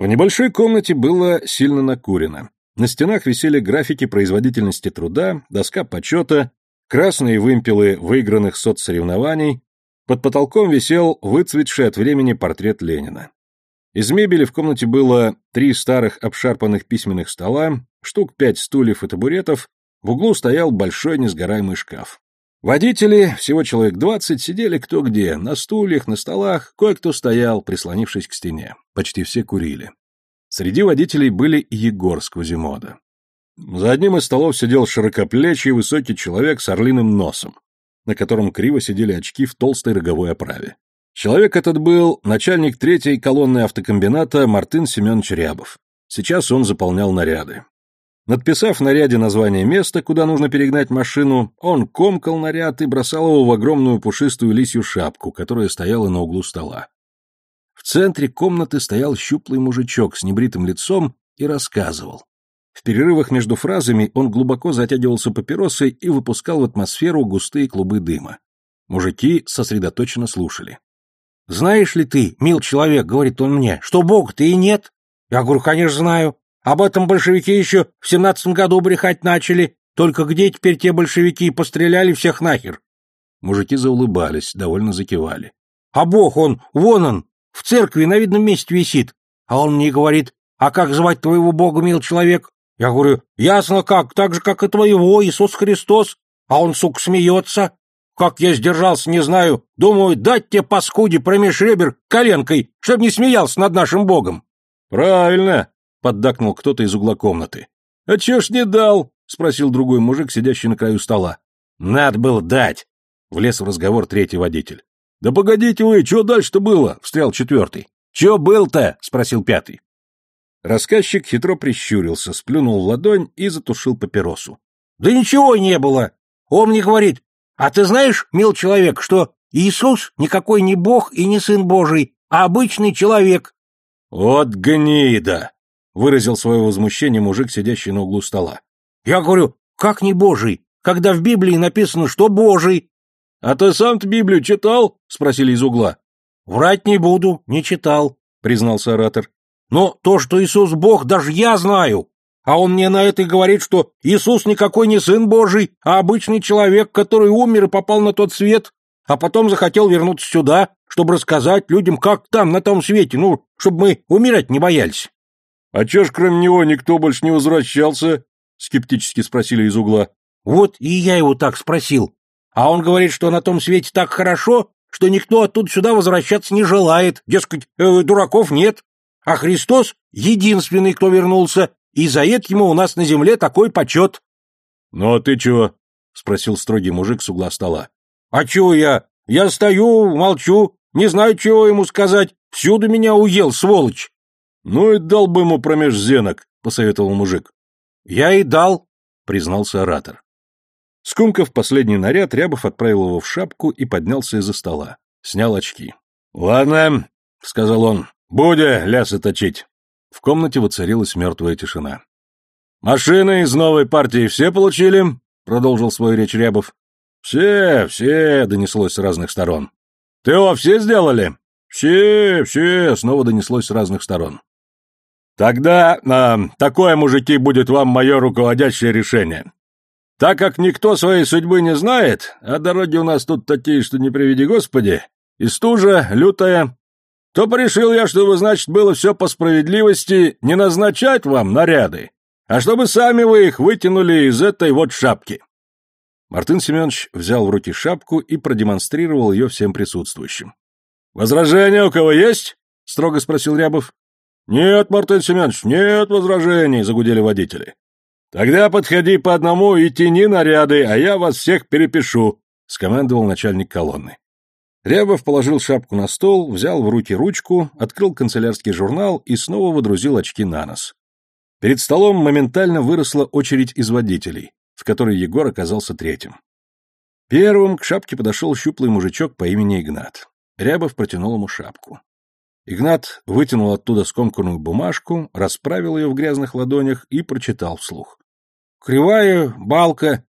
В небольшой комнате было сильно накурено. На стенах висели графики производительности труда, доска почета, красные вымпелы выигранных соцсоревнований, под потолком висел выцветший от времени портрет Ленина. Из мебели в комнате было три старых обшарпанных письменных стола, штук пять стульев и табуретов, в углу стоял большой несгораемый шкаф. Водители, всего человек двадцать, сидели кто где, на стульях, на столах, кое-кто стоял, прислонившись к стене. Почти все курили. Среди водителей были и Егор с Квазимода. За одним из столов сидел широкоплечий высокий человек с орлиным носом, на котором криво сидели очки в толстой роговой оправе. Человек этот был начальник третьей колонны автокомбината Мартын Семенович Рябов. Сейчас он заполнял наряды. Надписав в наряде название места, куда нужно перегнать машину, он комкал наряд и бросал его в огромную пушистую лисью шапку, которая стояла на углу стола. В центре комнаты стоял щуплый мужичок с небритым лицом и рассказывал. В перерывах между фразами он глубоко затягивался папиросой и выпускал в атмосферу густые клубы дыма. Мужики сосредоточенно слушали. «Знаешь ли ты, мил человек, — говорит он мне, — что Бога-то и нет?» Я говорю, конечно, знаю. Об этом большевики еще в семнадцатом году брехать начали. Только где теперь те большевики? Постреляли всех нахер. Мужики заулыбались, довольно закивали. А бог он, вон он, в церкви на видном месте висит. А он мне говорит, а как звать твоего бога, мил человек? Я говорю, ясно как, так же, как и твоего, Иисус Христос. А он, сук, смеется. Как я сдержался, не знаю. Думаю, дать тебе, паскуде, промеж ребер коленкой, чтоб не смеялся над нашим богом. Правильно, — поддакнул кто-то из угла комнаты. «А чё ж не дал?» — спросил другой мужик, сидящий на краю стола. «Надо было дать!» — влез в разговор третий водитель. «Да погодите вы, чё дальше-то было?» — встрял четвертый. «Чё был-то?» — спросил пятый. Рассказчик хитро прищурился, сплюнул в ладонь и затушил папиросу. «Да ничего не было! Он мне говорит, а ты знаешь, мил человек, что Иисус никакой не Бог и не Сын Божий, а обычный человек?» «Вот гнида!» Выразил свое возмущение мужик, сидящий на углу стола. Я говорю, как не божий, когда в Библии написано, что божий? А ты сам-то Библию читал? спросили из угла. Врать не буду, не читал, признался оратор. Но то, что Иисус Бог, даже я знаю. А он мне на это и говорит, что Иисус никакой не сын Божий, а обычный человек, который умер и попал на тот свет, а потом захотел вернуться сюда, чтобы рассказать людям, как там, на том свете, ну, чтобы мы умирать не боялись. «А чё ж кроме него никто больше не возвращался?» — скептически спросили из угла. «Вот и я его так спросил. А он говорит, что на том свете так хорошо, что никто оттуда сюда возвращаться не желает. Дескать, э, дураков нет. А Христос — единственный, кто вернулся, и за это ему у нас на земле такой почет». «Ну а ты чего?» — спросил строгий мужик с угла стола. «А чего я? Я стою, молчу, не знаю, чего ему сказать. Всюду меня уел, сволочь». «Ну и дал бы ему промеж зенок», — посоветовал мужик. «Я и дал», — признался оратор. Скумков последний наряд, Рябов отправил его в шапку и поднялся из-за стола. Снял очки. «Ладно», — сказал он, — «будя лясы точить». В комнате воцарилась мертвая тишина. «Машины из новой партии все получили?» — продолжил свою речь Рябов. «Все, все», — донеслось с разных сторон. «ТО все сделали?» «Все, все», — снова донеслось с разных сторон. Тогда э, такое, мужики, будет вам мое руководящее решение. Так как никто своей судьбы не знает, а дороги у нас тут такие, что не приведи Господи, и стужа лютая, то порешил я, чтобы, значит, было все по справедливости не назначать вам наряды, а чтобы сами вы их вытянули из этой вот шапки. Мартын Семенович взял в руки шапку и продемонстрировал ее всем присутствующим. «Возражения у кого есть?» — строго спросил Рябов. «Нет, Мартын Семенович, нет возражений», — загудели водители. «Тогда подходи по одному и тяни наряды, а я вас всех перепишу», — скомандовал начальник колонны. Рябов положил шапку на стол, взял в руки ручку, открыл канцелярский журнал и снова водрузил очки на нос. Перед столом моментально выросла очередь из водителей, в которой Егор оказался третьим. Первым к шапке подошел щуплый мужичок по имени Игнат. Рябов протянул ему шапку. Игнат вытянул оттуда скомканную бумажку, расправил ее в грязных ладонях и прочитал вслух. «Кривая балка».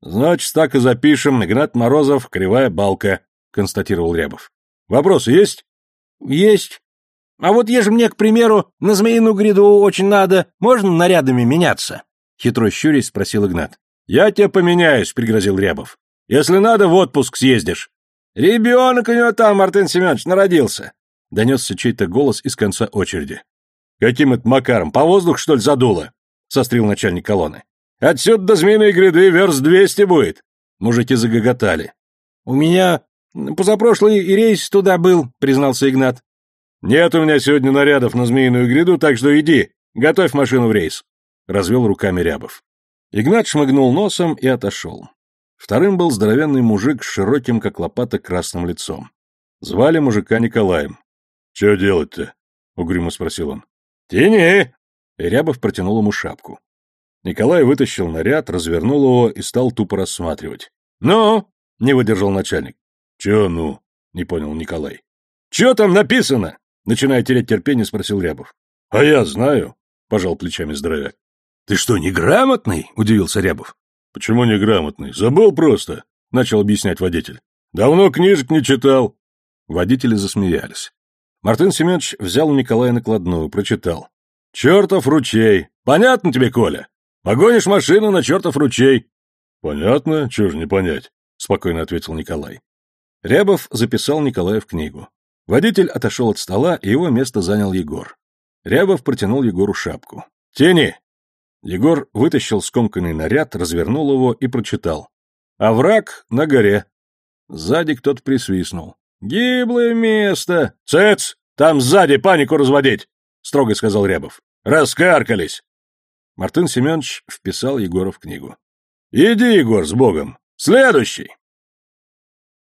«Значит, так и запишем. Игнат Морозов, кривая балка», — констатировал Рябов. «Вопросы есть?» «Есть. А вот ежели мне, к примеру, на змеиную гряду очень надо, можно нарядами меняться?» Хитро щурясь спросил Игнат. «Я тебе поменяюсь», — пригрозил Рябов. «Если надо, в отпуск съездишь». «Ребенок у него там, Мартын Семенович, народился», — донесся чей-то голос из конца очереди. «Каким это макаром? По воздуху, что ли, задуло?» — сострил начальник колонны. «Отсюда до Змеиной гряды верст двести будет». Мужики загоготали. «У меня позапрошлый рейс туда был», — признался Игнат. «Нет у меня сегодня нарядов на Змеиную гряду, так что иди, готовь машину в рейс», — развел руками Рябов. Игнат шмыгнул носом и отошел. Вторым был здоровенный мужик с широким, как лопата, красным лицом. Звали мужика Николаем. «Че делать-то?» — угрюмо спросил он. «Тяни!» И Рябов протянул ему шапку. Николай вытащил наряд, развернул его и стал тупо рассматривать. «Ну?» — не выдержал начальник. «Че «ну?» — не понял Николай. «Че там написано?» — начиная терять терпение, спросил Рябов. «А я знаю», — пожал плечами здоровяк. «Ты что, неграмотный?» — удивился Рябов. «Почему неграмотный? Забыл просто», — начал объяснять водитель. «Давно книжек не читал». Водители засмеялись. Мартын Семенович взял у Николая накладную, прочитал. «Чертов ручей! Понятно тебе, Коля? Погонишь машину на чертов ручей!» «Понятно, чего же не понять», — спокойно ответил Николай. Рябов записал Николая в книгу. Водитель отошел от стола, и его место занял Егор. Рябов протянул Егору шапку. «Тени!» Егор вытащил скомканный наряд, развернул его и прочитал. «Овраг на горе». Сзади кто-то присвистнул. «Гиблое место! Цец! Там сзади панику разводить!» — строго сказал Рябов. «Раскаркались!» Мартын Семенович вписал Егора в книгу. «Иди, Егор, с Богом! Следующий!»